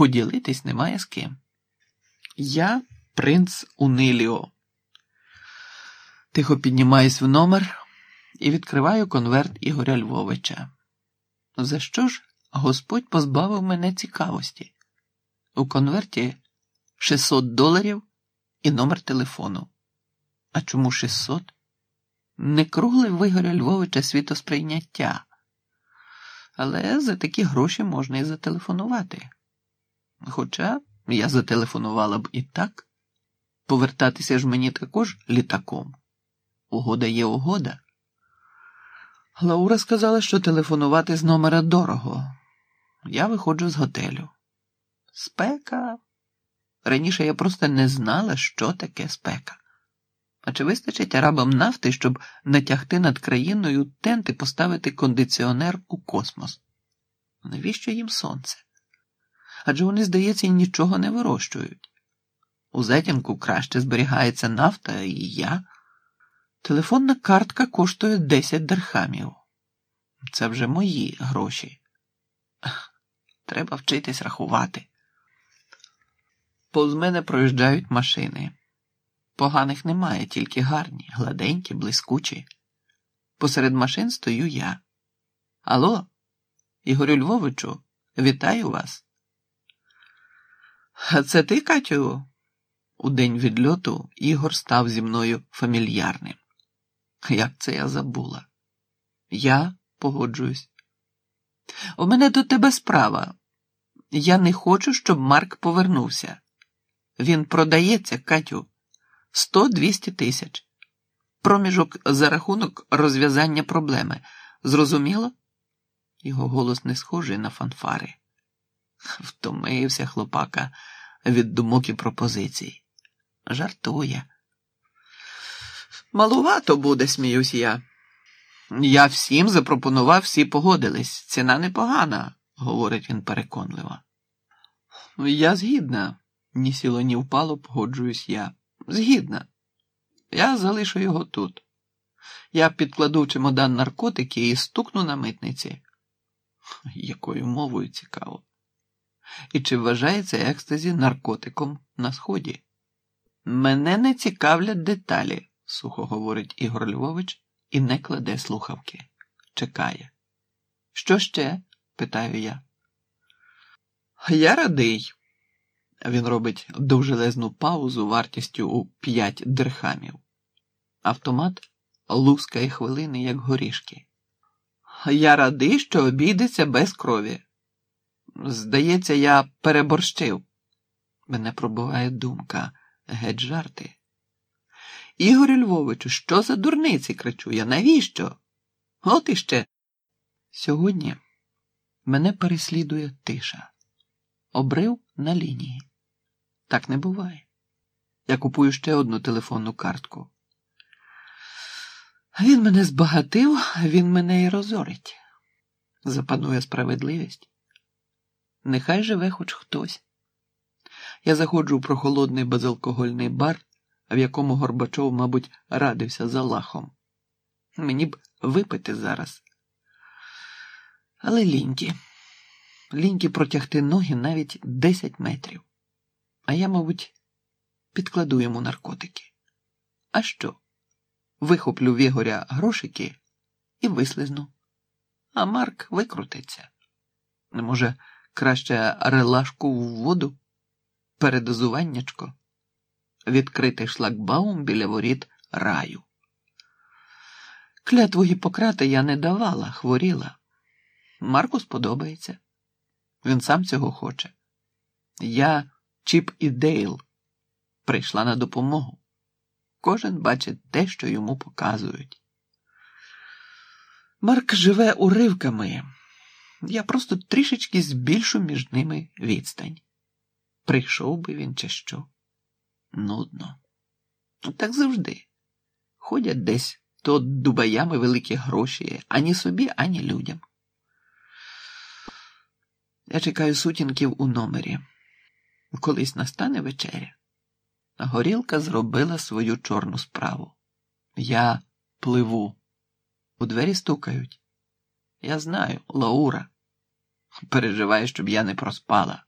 поділитись немає з ким. Я принц Униліо. Тихо піднімаюсь в номер і відкриваю конверт Ігоря Львовича. За що ж Господь позбавив мене цікавості? У конверті 600 доларів і номер телефону. А чому 600? Не кругле в Ігоря Львовича світосприйняття. Але за такі гроші можна і зателефонувати. Хоча я зателефонувала б і так, повертатися ж мені також літаком. Угода є угода. Лаура сказала, що телефонувати з номера дорого. Я виходжу з готелю. Спека. Раніше я просто не знала, що таке спека. А чи вистачить арабам нафти, щоб натягти над країною тент і поставити кондиціонер у космос? Навіщо їм сонце? Адже вони, здається, нічого не вирощують. У затінку краще зберігається нафта і я. Телефонна картка коштує 10 дерхамів. Це вже мої гроші. Треба вчитись рахувати. Повз мене проїжджають машини. Поганих немає, тільки гарні, гладенькі, блискучі. Посеред машин стою я. Алло, Ігорю Львовичу, вітаю вас. А це ти, Катю? У день відльоту Ігор став зі мною фамільярним. Як це я забула? Я погоджуюсь. У мене до тебе справа. Я не хочу, щоб Марк повернувся. Він продається, Катю, 100-200 тисяч. Проміжок за рахунок розв'язання проблеми. Зрозуміло? Його голос не схожий на фанфари. Втомився хлопака від думок і пропозицій. Жартує. Малувато буде, сміюсь я. Я всім запропонував, всі погодились. Ціна непогана, говорить він переконливо. Я згідна, ні сіло, ні впало, погоджуюсь я. Згідна. Я залишу його тут. Я підкладу в чемодан наркотики і стукну на митниці. Якою мовою цікаво. І чи вважається екстазі наркотиком на сході? Мене не цікавлять деталі, сухо говорить Ігор Львович і не кладе слухавки. Чекає. Що ще? питаю я. Я радий. Він робить довжелезну паузу вартістю у п'ять дирхамів. Автомат лускає хвилини, як горішки. Я радий, що обійдеться без крові. Здається, я переборщив. Мене пробуває думка, геть жарти. Ігорю Львовичу, що за дурниці кричу я? Навіщо? От іще. Сьогодні мене переслідує тиша. Обрив на лінії. Так не буває. Я купую ще одну телефонну картку. Він мене збагатив, він мене і розорить. Запанує справедливість. Нехай живе хоч хтось. Я заходжу у прохолодний безалкогольний бар, в якому Горбачов, мабуть, радився за лахом. Мені б випити зараз. Але ліньки. Ліньки протягти ноги навіть 10 метрів. А я, мабуть, підкладу йому наркотики. А що? Вихоплю в Ігоря грошики і вислизну. А Марк викрутиться. Не може, краще релашку в воду, передозуваннячко, відкритий шлагбаум біля воріт раю. Клятву Гіппократа я не давала, хворіла. Марку сподобається. Він сам цього хоче. Я, Чіп і Дейл, прийшла на допомогу. Кожен бачить те, що йому показують. Марк живе уривками. Я просто трішечки збільшу між ними відстань. Прийшов би він, чи що. Нудно. Так завжди. Ходять десь то дубаями великі гроші ані собі, ані людям. Я чекаю сутінків у номері. Колись настане вечеря. Горілка зробила свою чорну справу. Я пливу. У двері стукають. Я знаю, Лаура. Переживає, щоб я не проспала.